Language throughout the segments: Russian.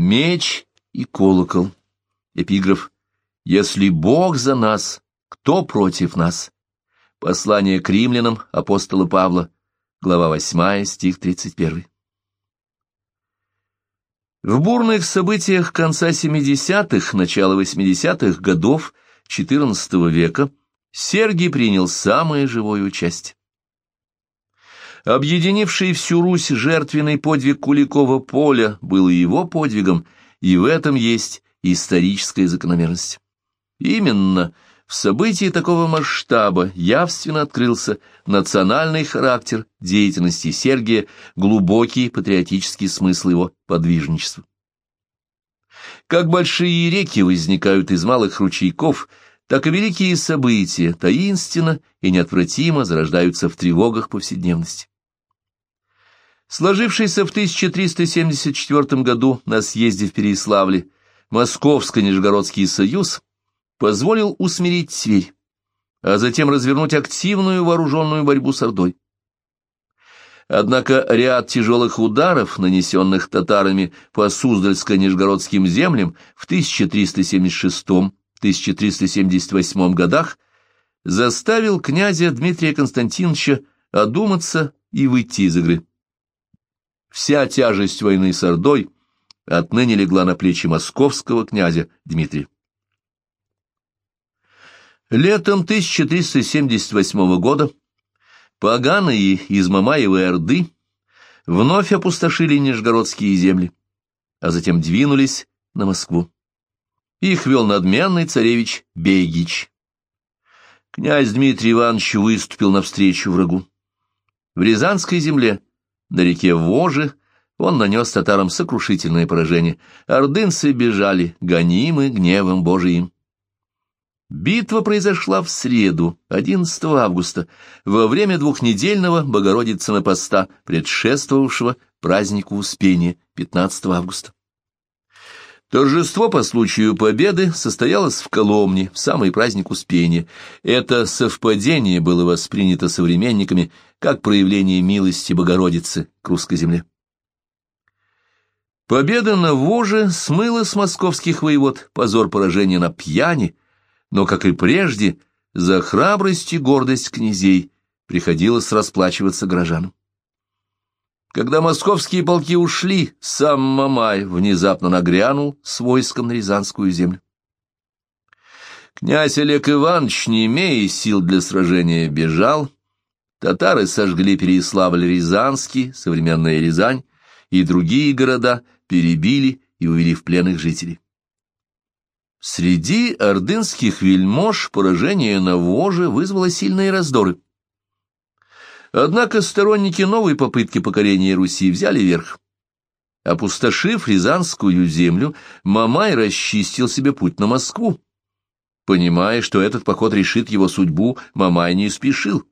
Меч и колокол. Эпиграф. «Если Бог за нас, кто против нас?» Послание к римлянам апостола Павла, глава 8, стих 31. В бурных событиях конца 70-х, начала 80-х годов XIV века Сергий принял самое живое участие. Объединивший всю Русь жертвенный подвиг Куликова поля был его подвигом, и в этом есть историческая закономерность. Именно в событии такого масштаба явственно открылся национальный характер деятельности Сергия, глубокий патриотический смысл его подвижничества. Как большие реки возникают из малых ручейков, так и великие события таинственно и неотвратимо зарождаются в тревогах повседневности. Сложившийся в 1374 году на съезде в Переяславле Московско-Нижегородский союз позволил усмирить Тверь, а затем развернуть активную вооруженную борьбу с Ордой. Однако ряд тяжелых ударов, нанесенных татарами по Суздальско-Нижегородским землям в 1376-1378 годах, заставил князя Дмитрия Константиновича одуматься и выйти из игры. Вся тяжесть войны с Ордой отныне легла на плечи московского князя Дмитрия. Летом 1378 года поганые из Мамаевой Орды вновь опустошили Нижегородские земли, а затем двинулись на Москву. Их вел надменный царевич Бегич. Князь Дмитрий Иванович выступил навстречу врагу. В Рязанской земле, на реке Воже, он нанес татарам сокрушительное поражение. Ордынцы бежали, гонимы гневом Божиим. Битва произошла в среду, 11 августа, во время двухнедельного Богородицына поста, предшествовавшего празднику Успения, 15 августа. Торжество по случаю победы состоялось в Коломне, в самый праздник Успения. Это совпадение было воспринято современниками как проявление милости Богородицы к русской земле. Победа на Воже смыла с московских воевод позор поражения на пьяни, но, как и прежде, за храбрость и гордость князей приходилось расплачиваться горожанам. Когда московские полки ушли, сам Мамай внезапно нагрянул с войском на Рязанскую землю. Князь Олег Иванович, не имея сил для сражения, бежал. Татары сожгли Переяславль-Рязанский, современная Рязань, и другие города перебили и увели в плен их жителей. Среди ордынских вельмож поражение на Воже вызвало сильные раздоры. Однако сторонники новой попытки покорения Руси взяли верх. Опустошив Рязанскую землю, Мамай расчистил себе путь на Москву. Понимая, что этот поход решит его судьбу, Мамай не спешил.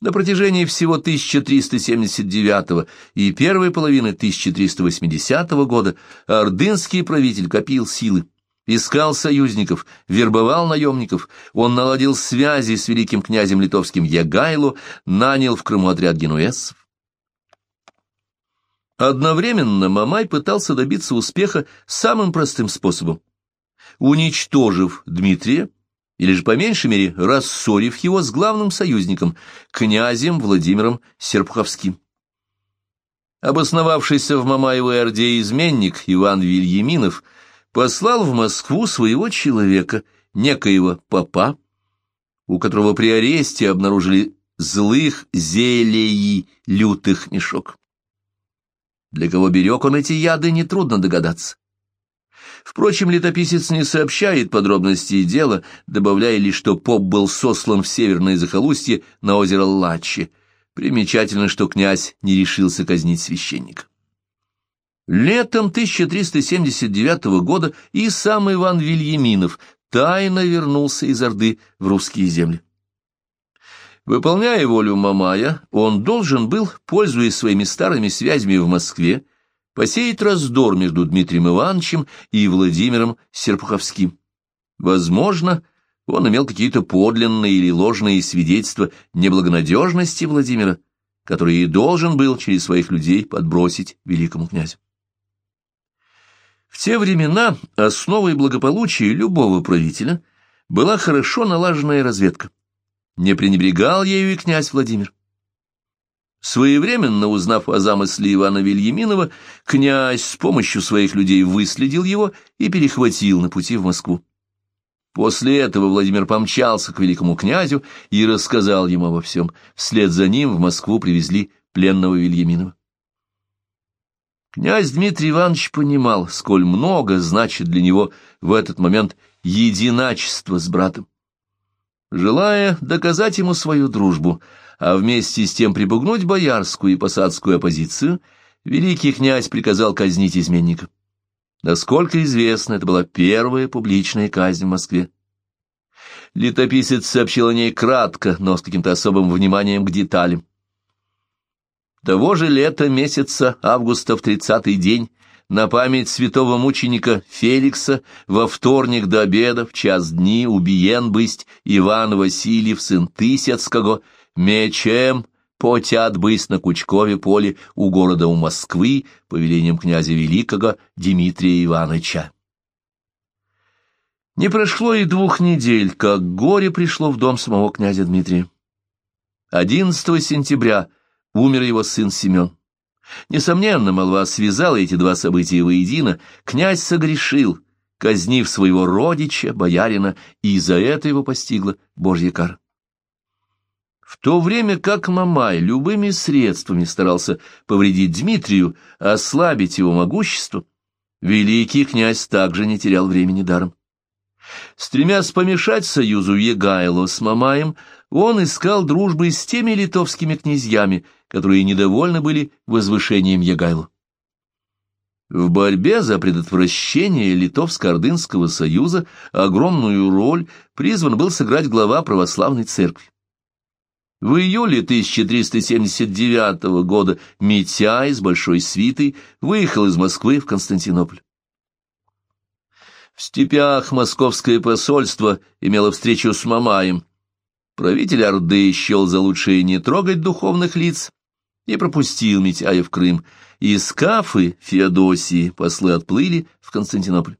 На протяжении всего 1379 и первой половины 1380 года ордынский правитель копил силы искал союзников, вербовал наемников, он наладил связи с великим князем литовским Ягайло, нанял в Крыму отряд генуэзцев. Одновременно Мамай пытался добиться успеха самым простым способом. Уничтожив Дмитрия, или же по меньшей мере рассорив его с главным союзником, князем Владимиром Серпуховским. Обосновавшийся в Мамаевой Орде изменник Иван Вильяминов – послал в Москву своего человека, некоего папа, у которого при аресте обнаружили злых зелеи лютых мешок. Для кого берег он эти яды, нетрудно догадаться. Впрочем, летописец не сообщает подробностей дела, добавляя лишь, что поп был сослан в северное захолустье на озеро Лачи. Примечательно, что князь не решился казнить священника. Летом 1379 года и сам Иван Вильяминов тайно вернулся из Орды в русские земли. Выполняя волю Мамая, он должен был, пользуясь своими старыми связями в Москве, посеять раздор между Дмитрием Ивановичем и Владимиром Серпуховским. Возможно, он имел какие-то подлинные или ложные свидетельства неблагонадежности Владимира, которые и должен был через своих людей подбросить великому князю. В те времена основой благополучия любого правителя была хорошо налаженная разведка. Не пренебрегал ею и князь Владимир. Своевременно узнав о замысле Ивана Вильяминова, князь с помощью своих людей выследил его и перехватил на пути в Москву. После этого Владимир помчался к великому князю и рассказал ему обо всем. Вслед за ним в Москву привезли пленного Вильяминова. Князь Дмитрий Иванович понимал, сколь много значит для него в этот момент единачество с братом. Желая доказать ему свою дружбу, а вместе с тем припугнуть боярскую и посадскую оппозицию, великий князь приказал казнить изменника. Насколько известно, это была первая публичная казнь в Москве. Летописец сообщил о ней кратко, но с каким-то особым вниманием к деталям. Того же лета месяца августа в тридцатый день на память святого мученика Феликса во вторник до обеда в час дни убиен бысть Иван Васильев, сын Тысяцкого, мечем потят бысть на Кучкове поле у города у Москвы по велениям князя Великого Дмитрия Ивановича. Не прошло и двух недель, как горе пришло в дом самого князя Дмитрия. 11 сентября умер его сын Семен. Несомненно, молва связала эти два события воедино, князь согрешил, казнив своего родича, боярина, и за это его постигла Божья кара. В то время как Мамай любыми средствами старался повредить Дмитрию, ослабить его могущество, великий князь также не терял времени даром. Стремясь помешать союзу Егайло с Мамаем, он искал дружбы с теми литовскими князьями, которые недовольны были возвышением Егайло. В борьбе за предотвращение Литовско-Ордынского союза огромную роль призван был сыграть глава православной церкви. В июле 1379 года Митяй с большой свитой выехал из Москвы в Константинополь. В степях московское посольство имело встречу с Мамаем. Правитель Орды счел за лучшее не трогать духовных лиц и пропустил Митяя в Крым, и скафы Феодосии послы отплыли в Константинополь.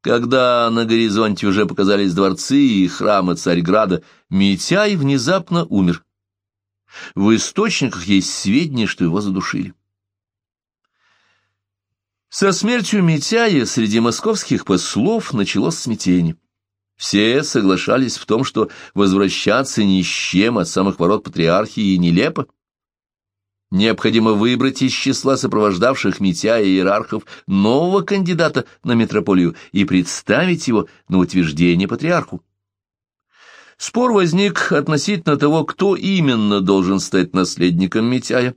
Когда на горизонте уже показались дворцы и храмы Царьграда, Митяй внезапно умер. В источниках есть сведения, что его задушили. Со смертью Митяя среди московских послов началось смятение. Все соглашались в том, что возвращаться ни с чем от самых ворот патриархии нелепо. Необходимо выбрать из числа сопровождавших Митяя иерархов нового кандидата на метрополию и представить его на утверждение патриарху. Спор возник относительно того, кто именно должен стать наследником Митяя.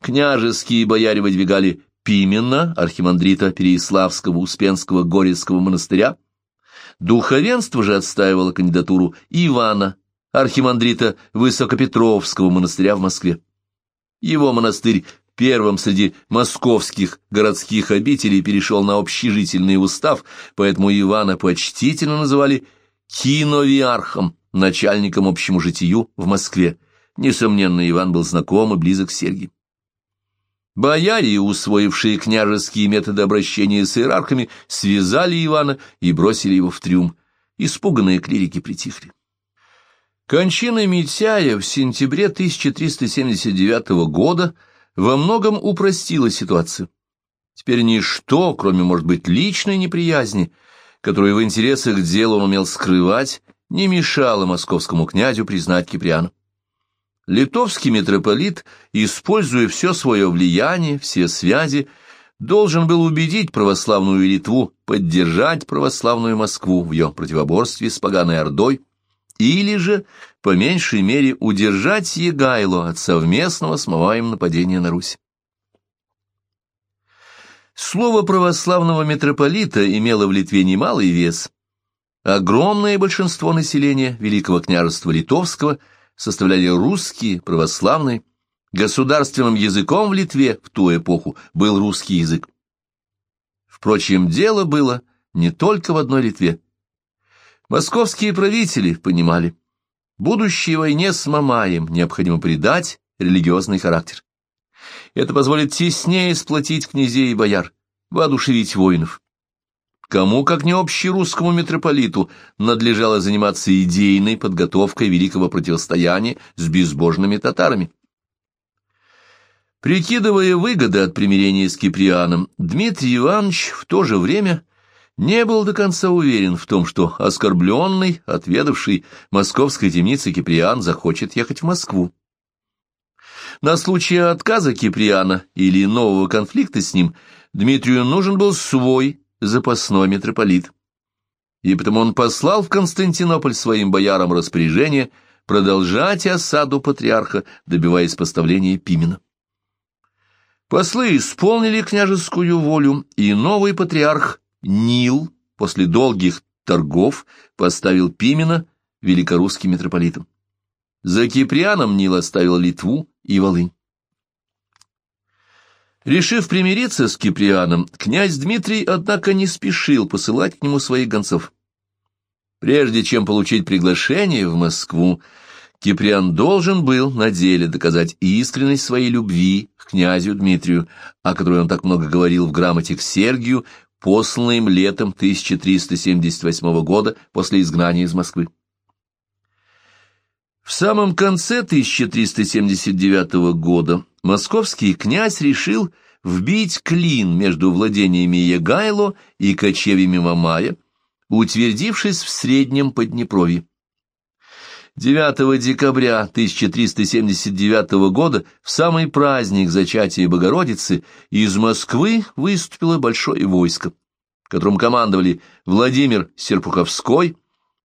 Княжеские бояре выдвигали Пимена, архимандрита Переяславского Успенского Горецкого монастыря. Духовенство же отстаивало кандидатуру Ивана, архимандрита Высокопетровского монастыря в Москве. Его монастырь первым среди московских городских обителей перешел на общежительный устав, поэтому Ивана почтительно называли киновиархом, начальником общему житию в Москве. Несомненно, Иван был знаком и близок с Сергием. Бояре, усвоившие княжеские методы обращения с иерархами, связали Ивана и бросили его в трюм. Испуганные клирики притихли. Кончина Митяя в сентябре 1379 года во многом упростила ситуацию. Теперь ничто, кроме, может быть, личной неприязни, которую в интересах дела он умел скрывать, не мешало московскому князю признать Киприана. Литовский митрополит, используя все свое влияние, все связи, должен был убедить православную Литву поддержать православную Москву в ее противоборстве с поганой Ордой, или же, по меньшей мере, удержать Егайло от совместного с Мамаем нападения на Русь. Слово православного митрополита имело в Литве немалый вес. Огромное большинство населения Великого княжества Литовского составляли русские, православные. Государственным языком в Литве в ту эпоху был русский язык. Впрочем, дело было не только в одной Литве. Московские правители понимали, будущей войне с Мамаем необходимо придать религиозный характер. Это позволит теснее сплотить князей и бояр, воодушевить воинов. Кому, как не общерусскому митрополиту, надлежало заниматься идейной подготовкой великого противостояния с безбожными татарами? Прикидывая выгоды от примирения с Киприаном, Дмитрий Иванович в то же время не был до конца уверен в том, что оскорбленный, отведавший московской темницы Киприан захочет ехать в Москву. На случай отказа Киприана или нового конфликта с ним Дмитрию нужен был свой запасной митрополит. И потому он послал в Константинополь своим боярам распоряжение продолжать осаду патриарха, добиваясь поставления Пимена. Послы исполнили княжескую волю, и новый патриарх Нил после долгих торгов поставил Пимена великорусским митрополитом. За Киприаном Нил оставил Литву и Волынь. Решив примириться с Киприаном, князь Дмитрий, однако, не спешил посылать к нему своих гонцов. Прежде чем получить приглашение в Москву, Киприан должен был на деле доказать искренность своей любви к князю Дмитрию, о которой он так много говорил в грамоте к Сергию, посланной им летом 1378 года после изгнания из Москвы. В самом конце 1379 года московский князь решил вбить клин между владениями Егайло и кочевьями Мамая, утвердившись в Среднем Поднепровье. 9 декабря 1379 года, в самый праздник зачатия Богородицы, из Москвы выступило большое войско, которым командовали Владимир Серпуховской,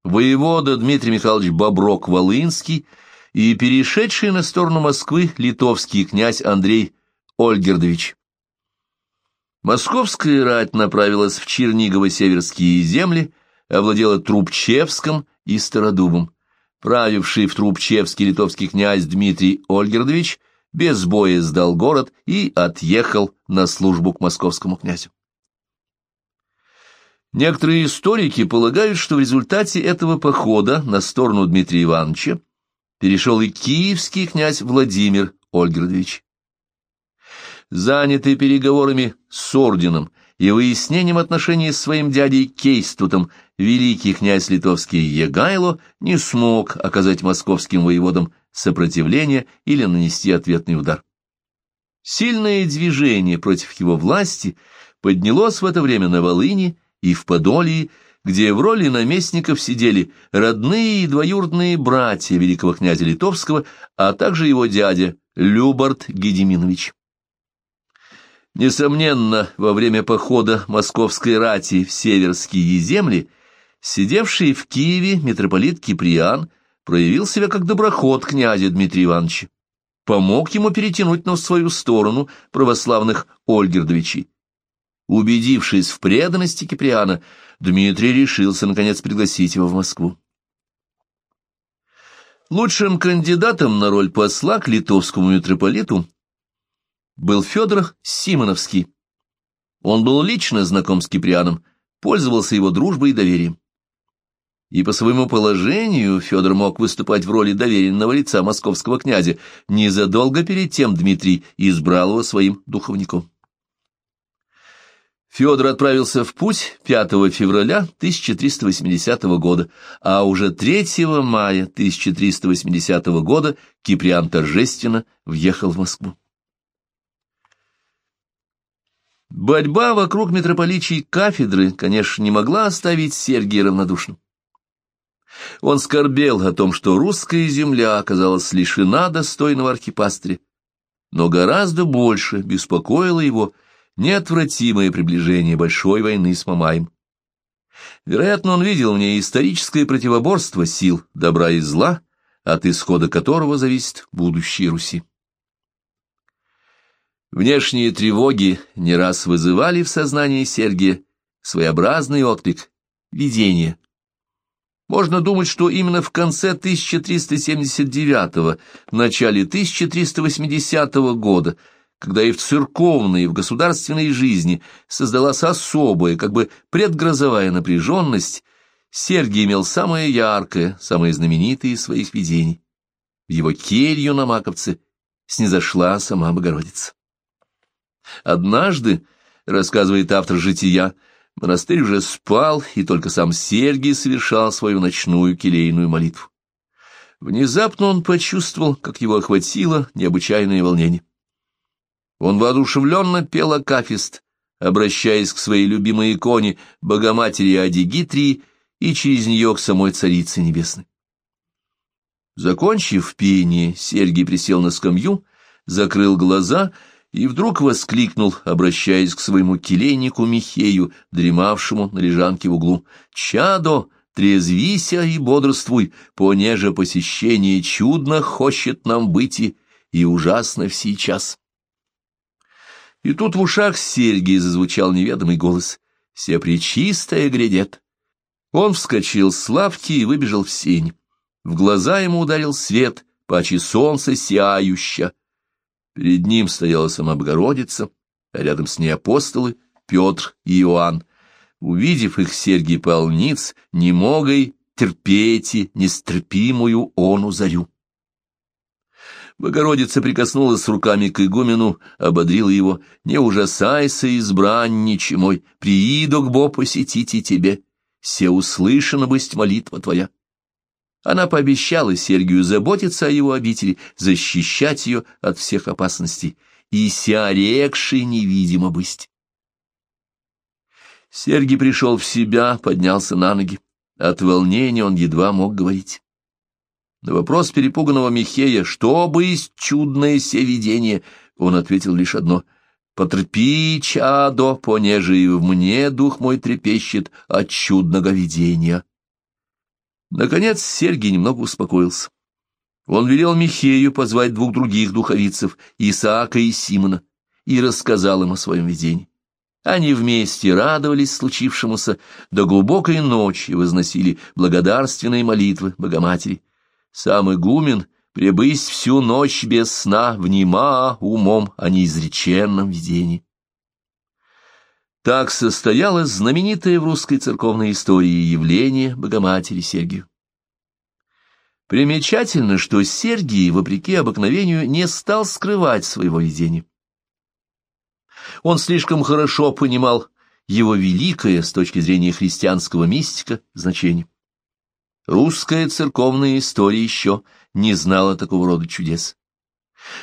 воевода Дмитрий Михайлович Боброк-Волынский и перешедший на сторону Москвы литовский князь Андрей Ольгердович. Московская рать направилась в Чернигово-Северские земли, овладела Трубчевском и Стародубом. Правивший в Трубчевске литовский князь Дмитрий Ольгердович без боя сдал город и отъехал на службу к московскому князю. Некоторые историки полагают, что в результате этого похода на сторону Дмитрия Ивановича перешел и киевский князь Владимир Ольгердович. Занятый переговорами с орденом и выяснением отношений с своим дядей Кейстутом, великий князь литовский Егайло не смог оказать московским воеводам сопротивление или нанести ответный удар. Сильное движение против его власти поднялось в это время на Волыни и в Подолии, где в роли наместников сидели родные и двоюродные братья великого князя Литовского, а также его дядя Любард Гедеминович. Несомненно, во время похода московской рати в северские земли, сидевший в Киеве митрополит Киприан проявил себя как доброход князя Дмитрия Ивановича, помог ему перетянуть на свою сторону православных Ольгердовичей. Убедившись в преданности Киприана, Дмитрий решился, наконец, пригласить его в Москву. Лучшим кандидатом на роль посла к литовскому митрополиту был Федор Симоновский. Он был лично знаком с Киприаном, пользовался его дружбой и доверием. И по своему положению Федор мог выступать в роли доверенного лица московского князя. Незадолго перед тем Дмитрий избрал его своим духовником. Федор отправился в путь 5 февраля 1380 года, а уже 3 мая 1380 года Киприан торжественно въехал в Москву. Борьба вокруг митрополичьей кафедры, конечно, не могла оставить Сергия равнодушным. Он скорбел о том, что русская земля оказалась лишена достойного архипастыря, но гораздо больше беспокоило его – неотвратимое приближение большой войны с Мамаем. Вероятно, он видел в ней историческое противоборство сил добра и зла, от исхода которого зависит будущее Руси. Внешние тревоги не раз вызывали в сознании Сергия своеобразный отклик, видение. Можно думать, что именно в конце 1379 начале 1380 года когда и в церковной, и в государственной жизни создалась особая, как бы предгрозовая напряженность, Сергий имел самое яркое, самое знаменитое из своих видений. В его келью на Маковце снизошла сама Богородица. Однажды, рассказывает автор «Жития», монастырь уже спал, и только сам Сергий совершал свою ночную келейную молитву. Внезапно он почувствовал, как его охватило необычайное волнение. Он воодушевленно пел акафист, обращаясь к своей любимой иконе, Богоматери Адигитрии, и через нее к самой Царице Небесной. Закончив пение, Сергий присел на скамью, закрыл глаза и вдруг воскликнул, обращаясь к своему келейнику Михею, дремавшему на лежанке в углу. «Чадо, трезвися и бодрствуй, понеже посещение чудно хочет нам быть и, и ужасно сейчас». И тут в ушах Сергия зазвучал неведомый голос. «Все причистое грядет». Он вскочил с лавки и выбежал в сень. В глаза ему ударил свет, паче солнце сияющее. Перед ним стояла сама Богородица, а рядом с ней апостолы Петр и Иоанн. Увидев их, Сергий пал ниц, не могой терпеть нестерпимую ону зарю. Богородица прикоснулась руками к игумену, ободрила его. «Не ужасайся, избранниче мой, приидок бо посетите тебе, все услышана быть молитва твоя». Она пообещала Сергию заботиться о его обители, защищать ее от всех опасностей, и ся рекший невидимо быть. Сергий пришел в себя, поднялся на ноги. От волнения он едва мог говорить. На вопрос перепуганного Михея, что бы есть чудное се видение, он ответил лишь одно — «Потерпи, чадо, понеже и в мне дух мой трепещет от чудного видения». Наконец Сергий немного успокоился. Он велел Михею позвать двух других духовицев, Исаака и Симона, и рассказал им о своем видении. Они вместе радовались случившемуся, до глубокой ночи возносили благодарственные молитвы Богоматери. Сам игумен, пребысь всю ночь без сна, внима умом о неизреченном видении. Так состоялось знаменитое в русской церковной истории явление Богоматери Сергию. Примечательно, что Сергий, вопреки обыкновению, не стал скрывать своего видения. Он слишком хорошо понимал его великое, с точки зрения христианского мистика, значение. Русская церковная история еще не знала такого рода чудес.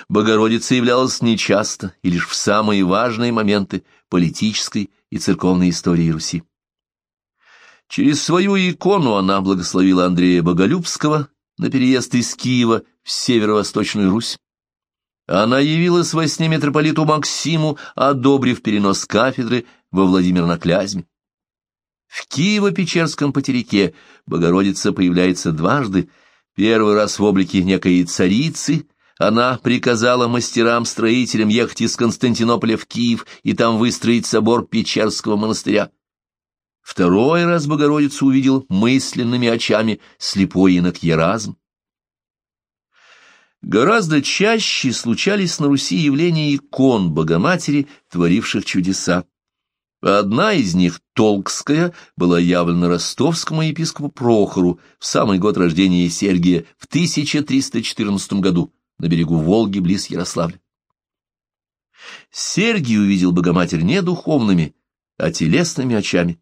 Богородица являлась нечасто и лишь в самые важные моменты политической и церковной истории Руси. Через свою икону она благословила Андрея Боголюбского на переезд из Киева в северо-восточную Русь. Она явилась во сне митрополиту Максиму, одобрив перенос кафедры во Владимир на Клязьме. В Киево-Печерском потеряке Богородица появляется дважды, первый раз в облике некой царицы, она приказала мастерам-строителям ехать из Константинополя в Киев и там выстроить собор Печерского монастыря. Второй раз Богородицу увидел мысленными очами слепой инок Еразм. Гораздо чаще случались на Руси явления икон Богоматери, творивших чудеса. Одна из них, Толкская, была явлена ростовскому епископу Прохору в самый год рождения Сергия в 1314 году на берегу Волги близ Ярославля. Сергий увидел Богоматерь не духовными, а телесными очами.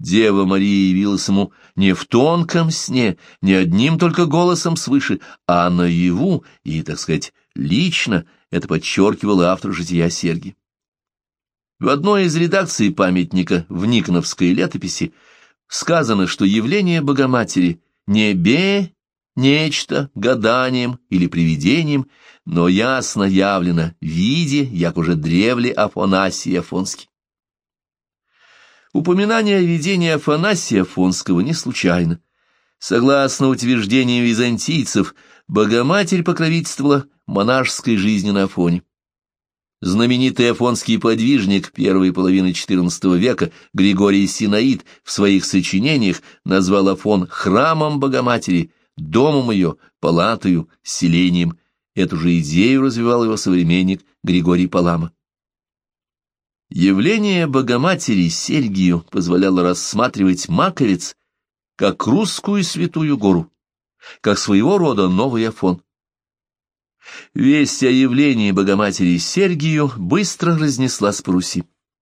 Дева Мария явилась ему не в тонком сне, не одним только голосом свыше, а наяву и, так сказать, лично, это подчеркивал автор жития Сергия. В одной из редакций памятника в Никоновской летописи сказано, что явление Богоматери не бе нечто гаданием или привидением, но ясно явлено в виде, як уже древле Афанасий Афонский. Упоминание о видении Афанасия Афонского не случайно. Согласно утверждениям византийцев, Богоматерь покровительствовала монашеской жизни на Афоне. Знаменитый афонский подвижник первой половины XIV века Григорий Синаид в своих сочинениях назвал Афон храмом Богоматери, домом ее, палатою, селением. Эту же идею развивал его современник Григорий Палама. Явление Богоматери Сергию позволяло рассматривать Маковец как русскую святую гору, как своего рода новый Афон. Весть о явлении Богоматери Сергию быстро разнеслась по Руси.